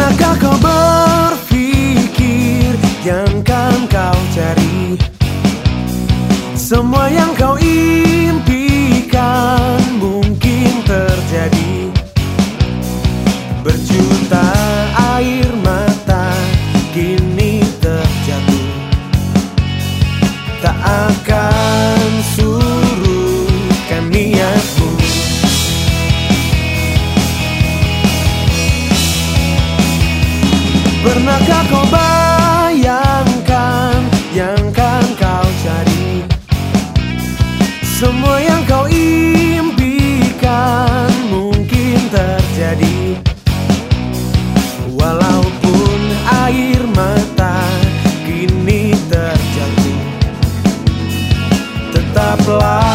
i got nakakaba Pernahkah kau bayangkan Yang kan kau cari? Semua yang kau impikan Mungkin terjadi. Walaupun air mata Kini terjadi, Tetaplah